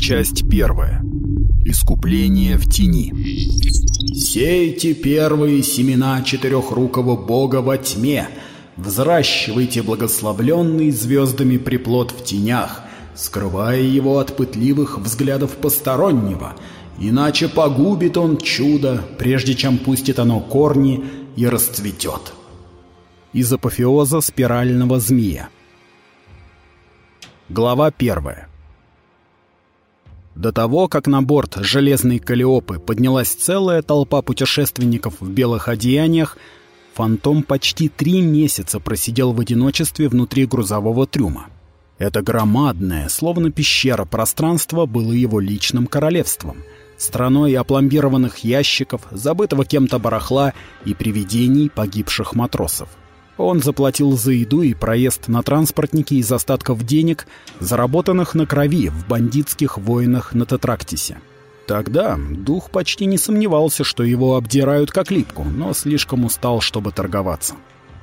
Часть первая. Искупление в тени. «Сейте первые семена четырехрукого бога во тьме, взращивайте благословленный звездами приплод в тенях, скрывая его от пытливых взглядов постороннего, иначе погубит он чудо, прежде чем пустит оно корни и расцветет». Из апофеоза спирального змея. Глава первая. До того, как на борт железной Калиопы поднялась целая толпа путешественников в белых одеяниях, Фантом почти три месяца просидел в одиночестве внутри грузового трюма. Это громадное, словно пещера пространство было его личным королевством, страной опломбированных ящиков, забытого кем-то барахла и привидений погибших матросов. Он заплатил за еду и проезд на транспортнике из остатков денег, заработанных на крови в бандитских войнах на Тетрактисе. Тогда дух почти не сомневался, что его обдирают как липку, но слишком устал, чтобы торговаться.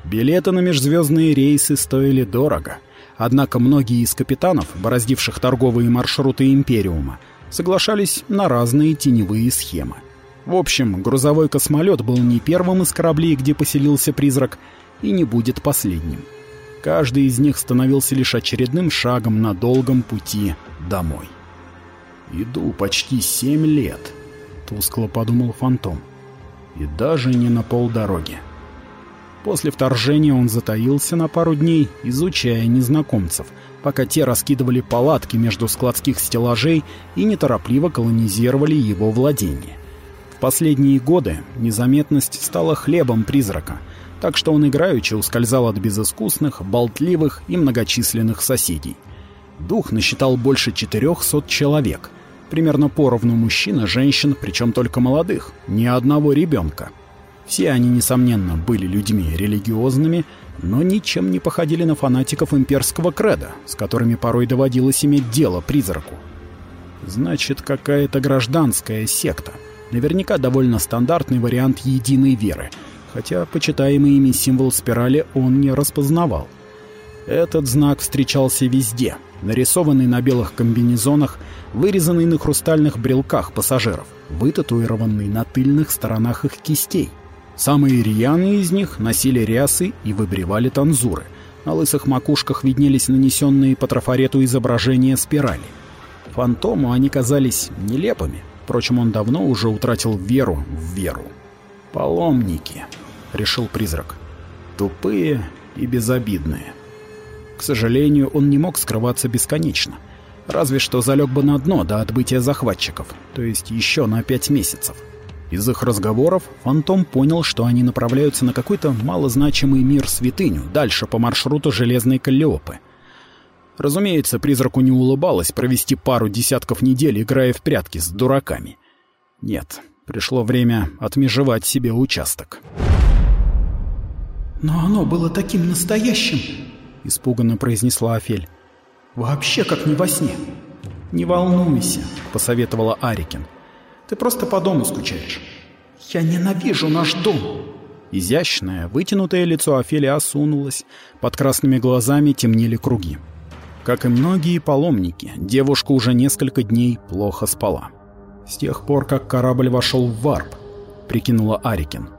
Билеты на межзвездные рейсы стоили дорого. Однако многие из капитанов, бороздивших торговые маршруты Империума, соглашались на разные теневые схемы. В общем, грузовой космолет был не первым из кораблей, где поселился призрак, и не будет последним. Каждый из них становился лишь очередным шагом на долгом пути домой. «Иду почти семь лет», — тускло подумал Фантом. «И даже не на полдороги». После вторжения он затаился на пару дней, изучая незнакомцев, пока те раскидывали палатки между складских стеллажей и неторопливо колонизировали его владение. В последние годы незаметность стала хлебом призрака — так что он играючи ускользал от безыскусных, болтливых и многочисленных соседей. Дух насчитал больше 400 человек, примерно поровну мужчин и женщин, причем только молодых, ни одного ребенка. Все они, несомненно, были людьми религиозными, но ничем не походили на фанатиков имперского креда, с которыми порой доводилось иметь дело призраку. Значит, какая-то гражданская секта. Наверняка довольно стандартный вариант единой веры — хотя почитаемый ими символ спирали он не распознавал. Этот знак встречался везде, нарисованный на белых комбинезонах, вырезанный на хрустальных брелках пассажиров, вытатуированный на тыльных сторонах их кистей. Самые рьяные из них носили рясы и выбривали танзуры. На лысых макушках виднелись нанесенные по трафарету изображения спирали. Фантому они казались нелепыми, впрочем, он давно уже утратил веру в веру. «Паломники», — решил призрак. «Тупые и безобидные». К сожалению, он не мог скрываться бесконечно. Разве что залег бы на дно до отбытия захватчиков, то есть еще на пять месяцев. Из их разговоров Фантом понял, что они направляются на какой-то малозначимый мир-святыню, дальше по маршруту Железной Каллиопы. Разумеется, призраку не улыбалось провести пару десятков недель, играя в прятки с дураками. Нет, Пришло время отмежевать себе участок. «Но оно было таким настоящим!» — испуганно произнесла Афель. «Вообще как не во сне!» «Не волнуйся», — посоветовала Арикин. «Ты просто по дому скучаешь». «Я ненавижу наш дом!» Изящное, вытянутое лицо Офели осунулось, под красными глазами темнели круги. Как и многие паломники, девушка уже несколько дней плохо спала с тех пор, как корабль вошел в варп», — прикинула Арикин.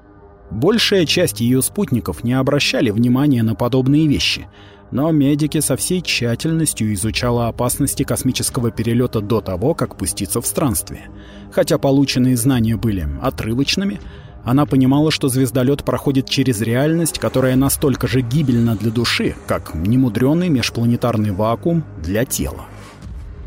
Большая часть ее спутников не обращали внимания на подобные вещи, но медики со всей тщательностью изучала опасности космического перелета до того, как пуститься в странствие. Хотя полученные знания были отрывочными, она понимала, что звездолет проходит через реальность, которая настолько же гибельна для души, как немудренный межпланетарный вакуум для тела.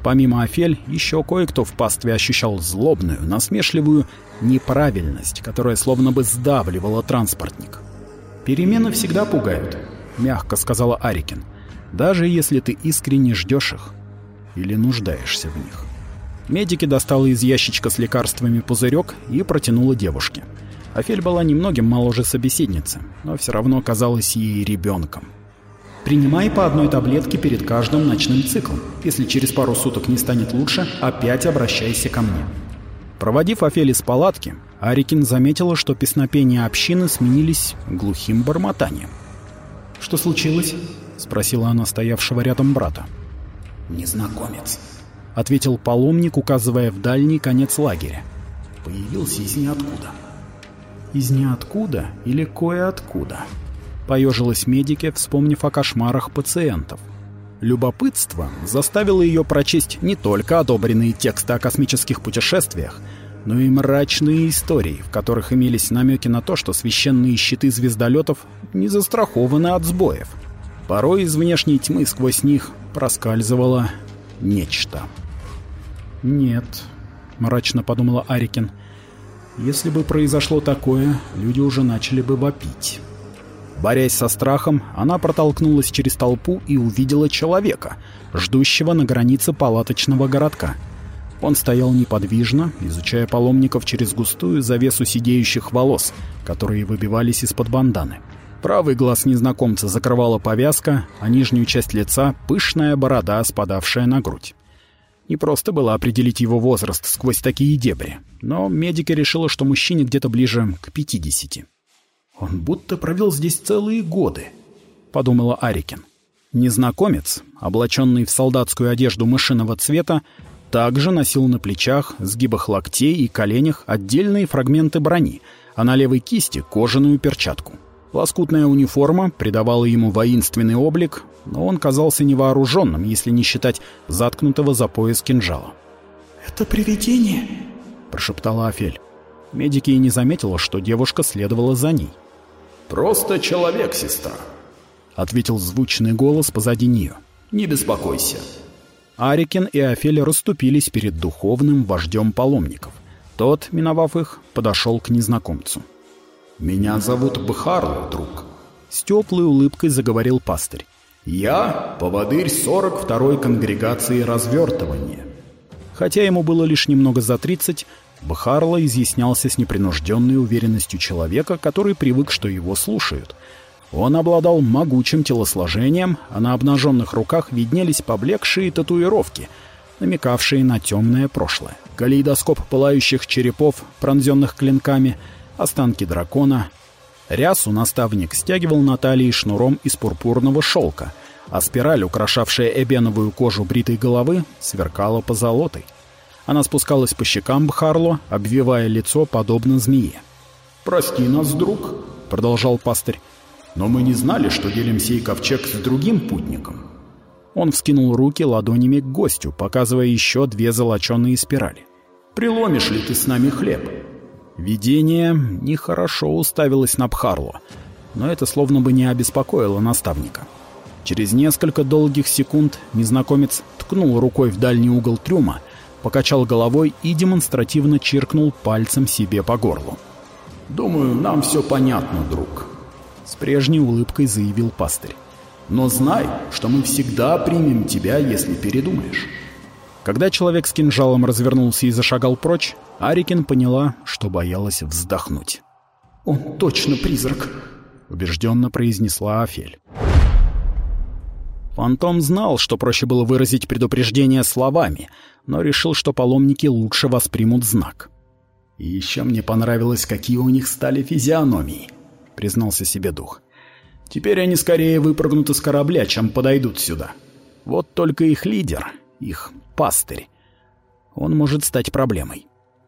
Помимо Афель, еще кое-кто в пастве ощущал злобную, насмешливую неправильность, которая словно бы сдавливала транспортник. «Перемены всегда пугают», — мягко сказала Арикин, «даже если ты искренне ждешь их или нуждаешься в них». Медики достала из ящичка с лекарствами пузырек и протянула девушке. Афель была немногим моложе собеседницы, но все равно казалась ей ребенком. Принимай по одной таблетке перед каждым ночным циклом. Если через пару суток не станет лучше, опять обращайся ко мне. Проводив Офели с палатки, Арикин заметила, что песнопения общины сменились глухим бормотанием. «Что случилось?» — спросила она стоявшего рядом брата. «Незнакомец», — ответил паломник, указывая в дальний конец лагеря. «Появился из ниоткуда». «Из ниоткуда или кое-откуда?» — поежилась медики, вспомнив о кошмарах пациентов. Любопытство заставило ее прочесть не только одобренные тексты о космических путешествиях, но и мрачные истории, в которых имелись намеки на то, что священные щиты звездолетов не застрахованы от сбоев. Порой из внешней тьмы сквозь них проскальзывало нечто. «Нет», — мрачно подумала Арикин, — «если бы произошло такое, люди уже начали бы вопить». Борясь со страхом, она протолкнулась через толпу и увидела человека, ждущего на границе палаточного городка. Он стоял неподвижно, изучая паломников через густую завесу сидеющих волос, которые выбивались из-под банданы. Правый глаз незнакомца закрывала повязка, а нижнюю часть лица — пышная борода, спадавшая на грудь. Не просто было определить его возраст сквозь такие дебри, но медики решила, что мужчине где-то ближе к 50. «Он будто провел здесь целые годы», — подумала Арикин. Незнакомец, облаченный в солдатскую одежду мышиного цвета, также носил на плечах, сгибах локтей и коленях отдельные фрагменты брони, а на левой кисти — кожаную перчатку. Лоскутная униформа придавала ему воинственный облик, но он казался невооруженным, если не считать заткнутого за пояс кинжала. «Это привидение?» – прошептала Афель. Медики и не заметила, что девушка следовала за ней. «Просто человек, сестра», — ответил звучный голос позади нее. «Не беспокойся». Арикин и Афель расступились перед духовным вождем паломников. Тот, миновав их, подошел к незнакомцу. «Меня зовут Бхарло, друг», — с теплой улыбкой заговорил пастырь. «Я — поводырь 42-й конгрегации развертывания». Хотя ему было лишь немного за тридцать, Бхарло изъяснялся с непринужденной уверенностью человека, который привык, что его слушают. Он обладал могучим телосложением, а на обнаженных руках виднелись поблекшие татуировки, намекавшие на темное прошлое. Калейдоскоп пылающих черепов, пронзенных клинками, останки дракона. Рясу наставник стягивал на талии шнуром из пурпурного шелка, а спираль, украшавшая эбеновую кожу бритой головы, сверкала позолотой. Она спускалась по щекам Бхарло, обвивая лицо подобно змее. «Прости нас, друг», — продолжал пастырь, «но мы не знали, что делим сей ковчег с другим путником». Он вскинул руки ладонями к гостю, показывая еще две золоченые спирали. «Приломишь ли ты с нами хлеб?» Видение нехорошо уставилось на Бхарло, но это словно бы не обеспокоило наставника. Через несколько долгих секунд незнакомец ткнул рукой в дальний угол трюма — покачал головой и демонстративно чиркнул пальцем себе по горлу. «Думаю, нам все понятно, друг», — с прежней улыбкой заявил пастырь. «Но знай, что мы всегда примем тебя, если передумаешь». Когда человек с кинжалом развернулся и зашагал прочь, Арикин поняла, что боялась вздохнуть. «Он точно призрак», — убежденно произнесла Афель. Фантом знал, что проще было выразить предупреждение словами, но решил, что паломники лучше воспримут знак. «И еще мне понравилось, какие у них стали физиономии», — признался себе дух. «Теперь они скорее выпрыгнут из корабля, чем подойдут сюда. Вот только их лидер, их пастырь, он может стать проблемой.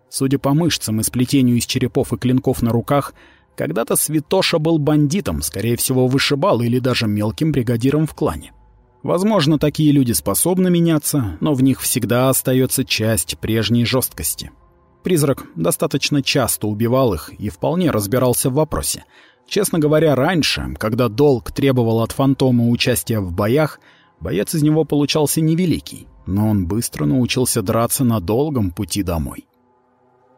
Судя по мышцам и сплетению из черепов и клинков на руках, когда-то Святоша был бандитом, скорее всего, вышибал или даже мелким бригадиром в клане. Возможно, такие люди способны меняться, но в них всегда остается часть прежней жесткости. Призрак достаточно часто убивал их и вполне разбирался в вопросе. Честно говоря, раньше, когда долг требовал от фантома участия в боях, боец из него получался невеликий, но он быстро научился драться на долгом пути домой.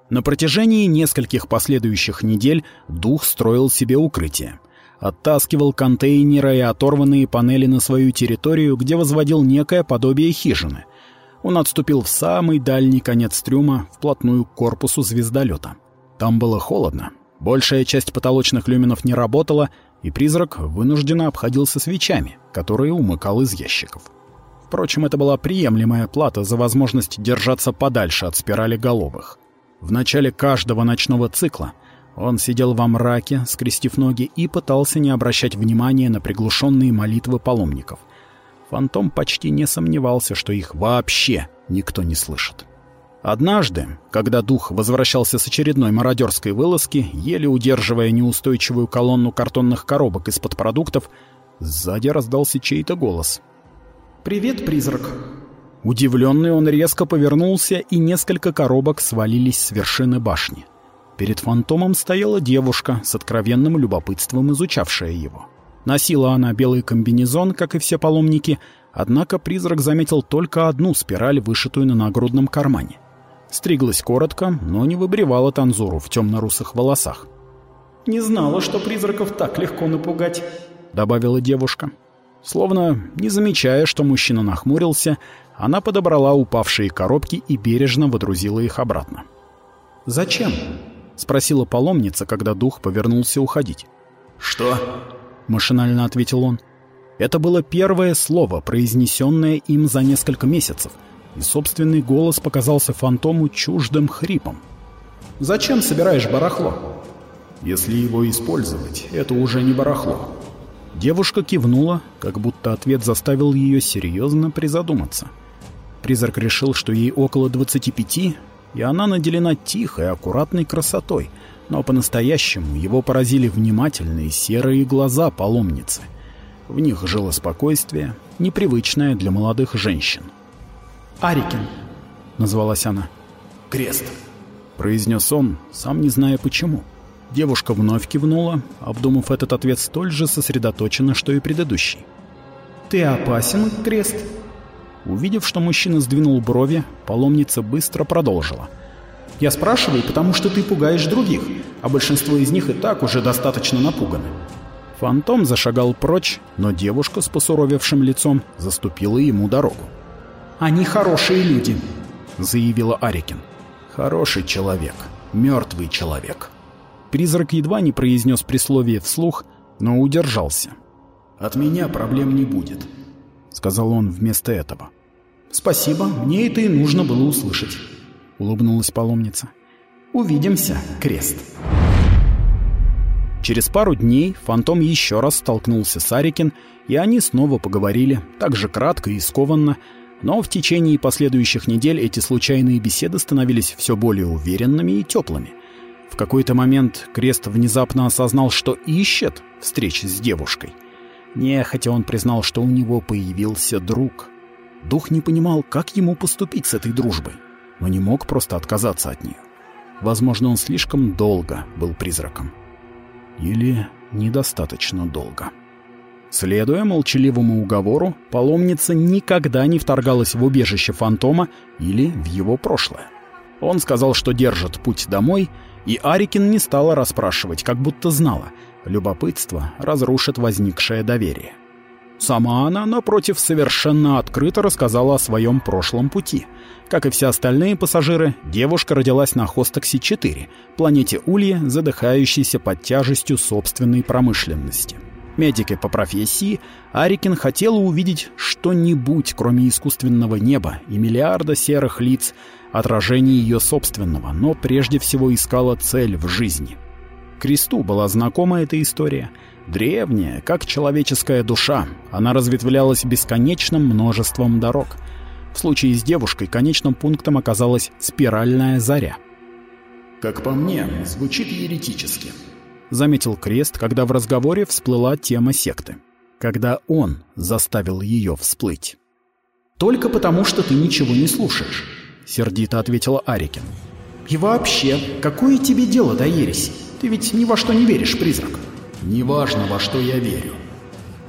На протяжении нескольких последующих недель дух строил себе укрытие оттаскивал контейнеры и оторванные панели на свою территорию, где возводил некое подобие хижины. Он отступил в самый дальний конец трюма, вплотную к корпусу звездолета. Там было холодно, большая часть потолочных люминов не работала, и призрак вынужденно обходился свечами, которые умыкал из ящиков. Впрочем, это была приемлемая плата за возможность держаться подальше от спирали головых. В начале каждого ночного цикла — он сидел во мраке, скрестив ноги, и пытался не обращать внимания на приглушенные молитвы паломников. Фантом почти не сомневался, что их вообще никто не слышит. Однажды, когда дух возвращался с очередной мародерской вылазки, еле удерживая неустойчивую колонну картонных коробок из-под продуктов, сзади раздался чей-то голос. «Привет, призрак!» Удивленный он резко повернулся, и несколько коробок свалились с вершины башни. Перед фантомом стояла девушка, с откровенным любопытством изучавшая его. Носила она белый комбинезон, как и все паломники, однако призрак заметил только одну спираль, вышитую на нагрудном кармане. Стриглась коротко, но не выбривала танзуру в темно-русых волосах. «Не знала, что призраков так легко напугать», — добавила девушка. Словно не замечая, что мужчина нахмурился, она подобрала упавшие коробки и бережно водрузила их обратно. «Зачем?» — спросила паломница, когда дух повернулся уходить. «Что?» — машинально ответил он. Это было первое слово, произнесенное им за несколько месяцев, и собственный голос показался фантому чуждым хрипом. «Зачем собираешь барахло?» «Если его использовать, это уже не барахло». Девушка кивнула, как будто ответ заставил ее серьезно призадуматься. Призрак решил, что ей около 25, и она наделена тихой, аккуратной красотой, но по-настоящему его поразили внимательные серые глаза паломницы. В них жило спокойствие, непривычное для молодых женщин. «Арикин», — назвалась она. «Крест», — произнес он, сам не зная почему. Девушка вновь кивнула, обдумав этот ответ столь же сосредоточенно, что и предыдущий. «Ты опасен, Крест?» Увидев, что мужчина сдвинул брови, паломница быстро продолжила. «Я спрашиваю, потому что ты пугаешь других, а большинство из них и так уже достаточно напуганы». Фантом зашагал прочь, но девушка с посуровевшим лицом заступила ему дорогу. «Они хорошие люди», — заявила Арикин. «Хороший человек, мертвый человек». Призрак едва не произнес присловие вслух, но удержался. «От меня проблем не будет», — сказал он вместо этого. «Спасибо, мне это и нужно было услышать», — улыбнулась паломница. «Увидимся, Крест». Через пару дней фантом еще раз столкнулся с Арикин, и они снова поговорили, так же кратко и скованно, но в течение последующих недель эти случайные беседы становились все более уверенными и теплыми. В какой-то момент Крест внезапно осознал, что ищет встречи с девушкой. Нехотя он признал, что у него появился друг. Дух не понимал, как ему поступить с этой дружбой, но не мог просто отказаться от нее. Возможно, он слишком долго был призраком. Или недостаточно долго. Следуя молчаливому уговору, паломница никогда не вторгалась в убежище фантома или в его прошлое. Он сказал, что держит путь домой, и Арикин не стала расспрашивать, как будто знала. Любопытство разрушит возникшее доверие. Сама она, напротив, совершенно открыто рассказала о своем прошлом пути. Как и все остальные пассажиры, девушка родилась на Хостоксе-4, планете Улья, задыхающейся под тяжестью собственной промышленности. Медикой по профессии, Арикин хотела увидеть что-нибудь, кроме искусственного неба и миллиарда серых лиц, отражение ее собственного, но прежде всего искала цель в жизни. Кресту была знакома эта история. Древняя, как человеческая душа, она разветвлялась бесконечным множеством дорог. В случае с девушкой конечным пунктом оказалась спиральная заря. «Как по мне, звучит еретически», — заметил Крест, когда в разговоре всплыла тема секты. Когда он заставил ее всплыть. «Только потому, что ты ничего не слушаешь», — сердито ответила Арикин. «И вообще, какое тебе дело до ереси? Ты ведь ни во что не веришь, призрак». «Неважно, во что я верю».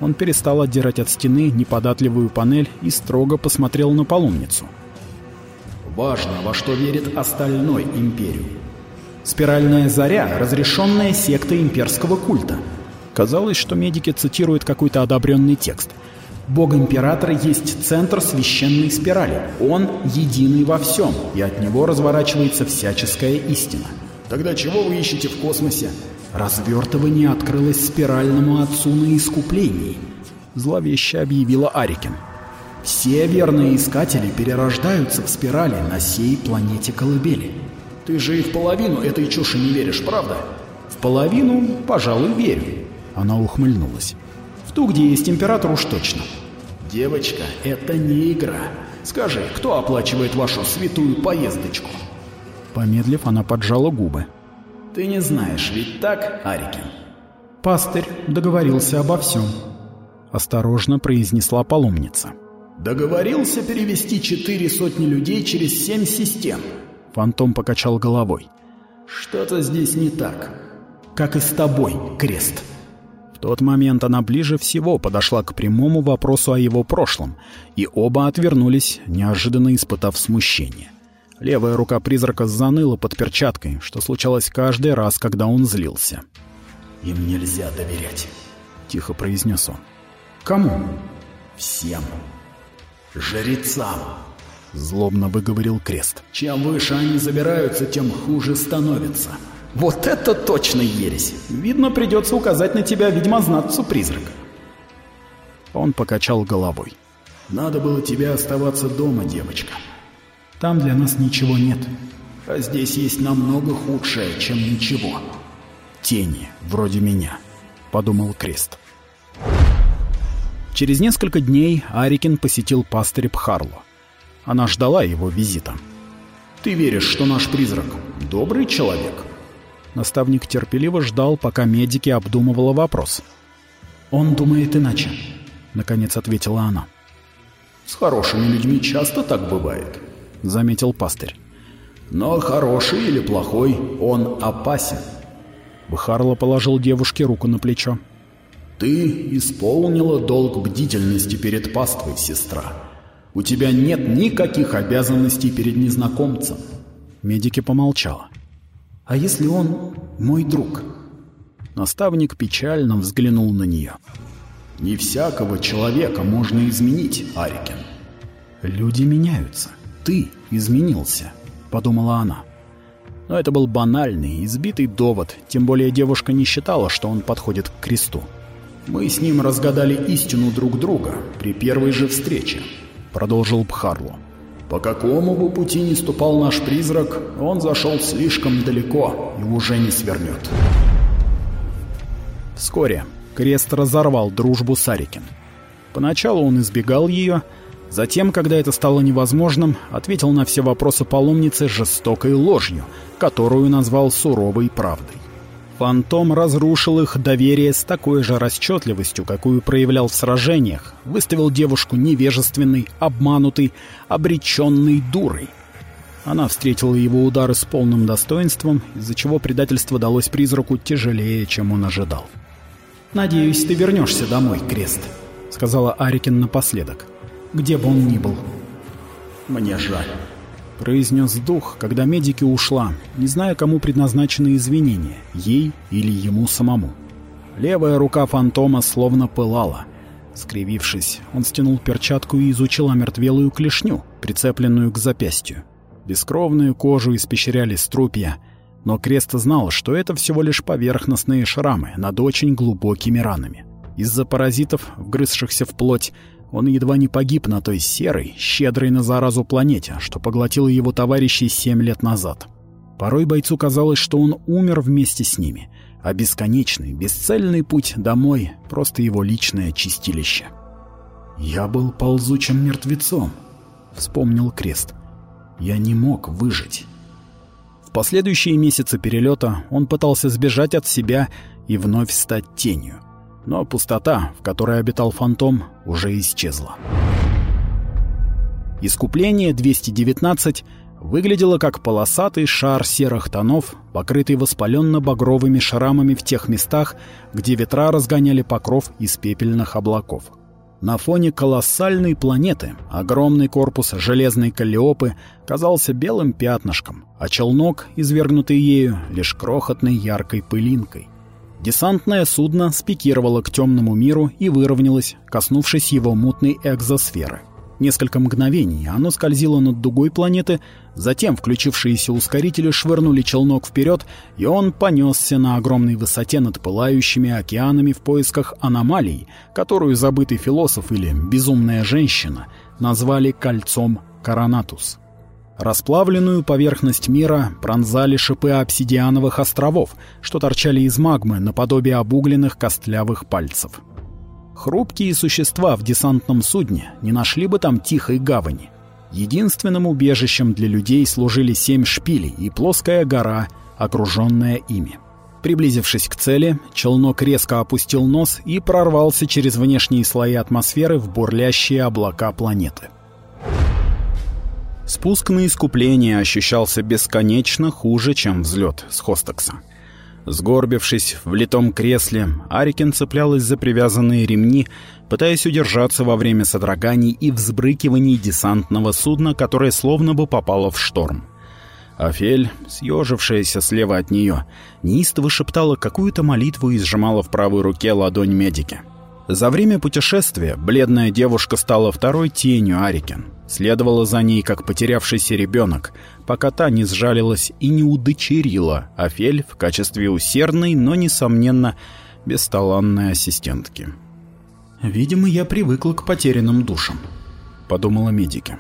Он перестал отдирать от стены неподатливую панель и строго посмотрел на паломницу. «Важно, во что верит остальной империум. Спиральная заря — разрешенная секта имперского культа. Казалось, что медики цитируют какой-то одобренный текст. Бог Императора есть центр священной спирали. Он единый во всем, и от него разворачивается всяческая истина. Тогда чего вы ищете в космосе? Развертывание открылось спиральному отцу на искуплении, зловеще объявила Арикин. Все верные искатели перерождаются в спирали на сей планете колыбели. Ты же и в половину этой чуши не веришь, правда? В половину, пожалуй, верю. Она ухмыльнулась. В ту, где есть император, уж точно. Девочка, это не игра. Скажи, кто оплачивает вашу святую поездочку?» Помедлив, она поджала губы. «Ты не знаешь, ведь так, Арикин?» «Пастырь договорился обо всем», — осторожно произнесла паломница. «Договорился перевести четыре сотни людей через семь систем». Фантом покачал головой. «Что-то здесь не так. Как и с тобой, Крест». В тот момент она ближе всего подошла к прямому вопросу о его прошлом, и оба отвернулись, неожиданно испытав смущение. Левая рука призрака заныла под перчаткой, что случалось каждый раз, когда он злился. «Им нельзя доверять», — тихо произнес он. «Кому?» «Всем. Жрецам», — злобно выговорил Крест. «Чем выше они забираются, тем хуже становится». «Вот это точно ересь! Видно, придется указать на тебя ведьмознатцу призрак». Он покачал головой. «Надо было тебе оставаться дома, девочка. Там для нас ничего нет. А здесь есть намного худшее, чем ничего. Тени, вроде меня», — подумал Крест. Через несколько дней Арикин посетил пастырь Пхарло. Она ждала его визита. «Ты веришь, что наш призрак добрый человек?» Наставник терпеливо ждал, пока медики обдумывала вопрос. «Он думает иначе», — наконец ответила она. «С хорошими людьми часто так бывает», — заметил пастырь. «Но хороший или плохой, он опасен». Бхарло положил девушке руку на плечо. «Ты исполнила долг бдительности перед паствой, сестра. У тебя нет никаких обязанностей перед незнакомцем». Медики помолчала. А если он мой друг? Наставник печально взглянул на нее. Не всякого человека можно изменить, Арикин. Люди меняются. Ты изменился, подумала она. Но это был банальный, избитый довод, тем более девушка не считала, что он подходит к кресту. «Мы с ним разгадали истину друг друга при первой же встрече», — продолжил Бхарло. По какому бы пути ни ступал наш призрак, он зашел слишком далеко и уже не свернет. Вскоре Крест разорвал дружбу с Арикин. Поначалу он избегал ее, затем, когда это стало невозможным, ответил на все вопросы паломницы жестокой ложью, которую назвал суровой правдой. Фантом разрушил их доверие с такой же расчетливостью, какую проявлял в сражениях, выставил девушку невежественной, обманутой, обреченной дурой. Она встретила его удары с полным достоинством, из-за чего предательство далось призраку тяжелее, чем он ожидал. «Надеюсь, ты вернешься домой, Крест», — сказала Арикин напоследок. «Где бы он ни был». «Мне жаль», — произнес дух, когда медики ушла, не зная, кому предназначены извинения, ей или ему самому. Левая рука фантома словно пылала. Скривившись, он стянул перчатку и изучил омертвелую клешню, прицепленную к запястью. Бескровную кожу испещряли струпья, но Крест знал, что это всего лишь поверхностные шрамы над очень глубокими ранами. Из-за паразитов, вгрызшихся в плоть, он едва не погиб на той серой, щедрой на заразу планете, что поглотила его товарищей семь лет назад. Порой бойцу казалось, что он умер вместе с ними, а бесконечный, бесцельный путь домой — просто его личное чистилище. «Я был ползучим мертвецом», — вспомнил Крест. «Я не мог выжить». В последующие месяцы перелета он пытался сбежать от себя и вновь стать тенью но пустота, в которой обитал фантом, уже исчезла. Искупление 219 выглядело как полосатый шар серых тонов, покрытый воспаленно-багровыми шрамами в тех местах, где ветра разгоняли покров из пепельных облаков. На фоне колоссальной планеты огромный корпус железной каллиопы казался белым пятнышком, а челнок, извергнутый ею, лишь крохотной яркой пылинкой. Десантное судно спикировало к темному миру и выровнялось, коснувшись его мутной экзосферы. Несколько мгновений оно скользило над дугой планеты, затем включившиеся ускорители швырнули челнок вперед, и он понесся на огромной высоте над пылающими океанами в поисках аномалий, которую забытый философ или безумная женщина назвали кольцом Коронатус. Расплавленную поверхность мира пронзали шипы обсидиановых островов, что торчали из магмы наподобие обугленных костлявых пальцев. Хрупкие существа в десантном судне не нашли бы там тихой гавани. Единственным убежищем для людей служили семь шпилей и плоская гора, окруженная ими. Приблизившись к цели, челнок резко опустил нос и прорвался через внешние слои атмосферы в бурлящие облака планеты. Спуск на искупление ощущался бесконечно хуже, чем взлет с Хостокса. Сгорбившись в литом кресле, Арикен цеплялась за привязанные ремни, пытаясь удержаться во время содроганий и взбрыкиваний десантного судна, которое словно бы попало в шторм. Афель, съежившаяся слева от нее, неистово шептала какую-то молитву и сжимала в правой руке ладонь медики. За время путешествия бледная девушка стала второй тенью Арикен. Следовала за ней, как потерявшийся ребенок, пока та не сжалилась и не удочерила Афель в качестве усердной, но, несомненно, бесталанной ассистентки. «Видимо, я привыкла к потерянным душам», — подумала медики.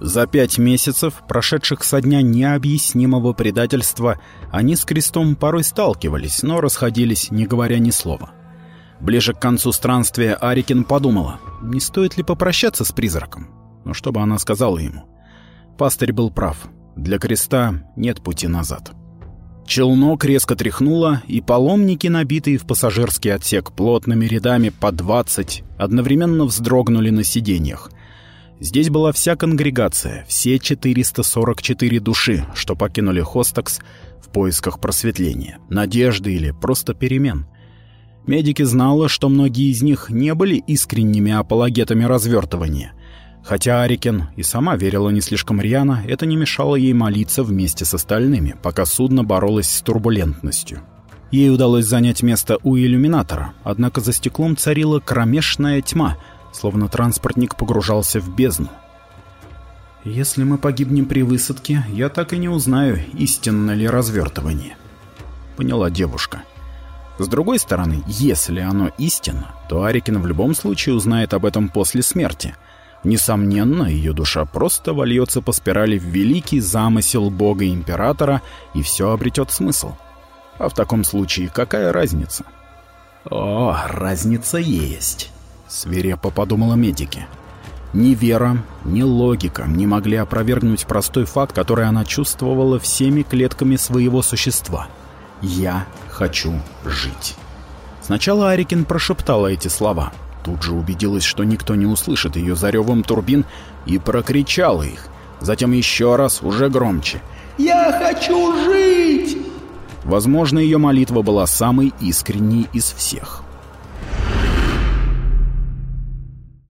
За пять месяцев, прошедших со дня необъяснимого предательства, они с Крестом порой сталкивались, но расходились, не говоря ни слова. Ближе к концу странствия Арикин подумала, не стоит ли попрощаться с призраком. Но что бы она сказала ему? Пастырь был прав. Для Креста нет пути назад. Челнок резко тряхнуло, и паломники, набитые в пассажирский отсек плотными рядами по 20, одновременно вздрогнули на сиденьях — Здесь была вся конгрегация, все 444 души, что покинули Хостакс в поисках просветления, надежды или просто перемен. Медики знала, что многие из них не были искренними апологетами развертывания. Хотя Арикен и сама верила не слишком рьяно, это не мешало ей молиться вместе с остальными, пока судно боролось с турбулентностью. Ей удалось занять место у иллюминатора, однако за стеклом царила кромешная тьма — словно транспортник погружался в бездну. «Если мы погибнем при высадке, я так и не узнаю, истинно ли развертывание», — поняла девушка. С другой стороны, если оно истинно, то Арикин в любом случае узнает об этом после смерти. Несомненно, ее душа просто вольется по спирали в великий замысел бога-императора, и все обретет смысл. А в таком случае какая разница? О, разница есть свирепо подумала медики. Ни вера, ни логика не могли опровергнуть простой факт, который она чувствовала всеми клетками своего существа. «Я хочу жить». Сначала Арикин прошептала эти слова. Тут же убедилась, что никто не услышит ее за ревом турбин, и прокричала их. Затем еще раз, уже громче. «Я хочу жить!» Возможно, ее молитва была самой искренней из всех.